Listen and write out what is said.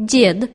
did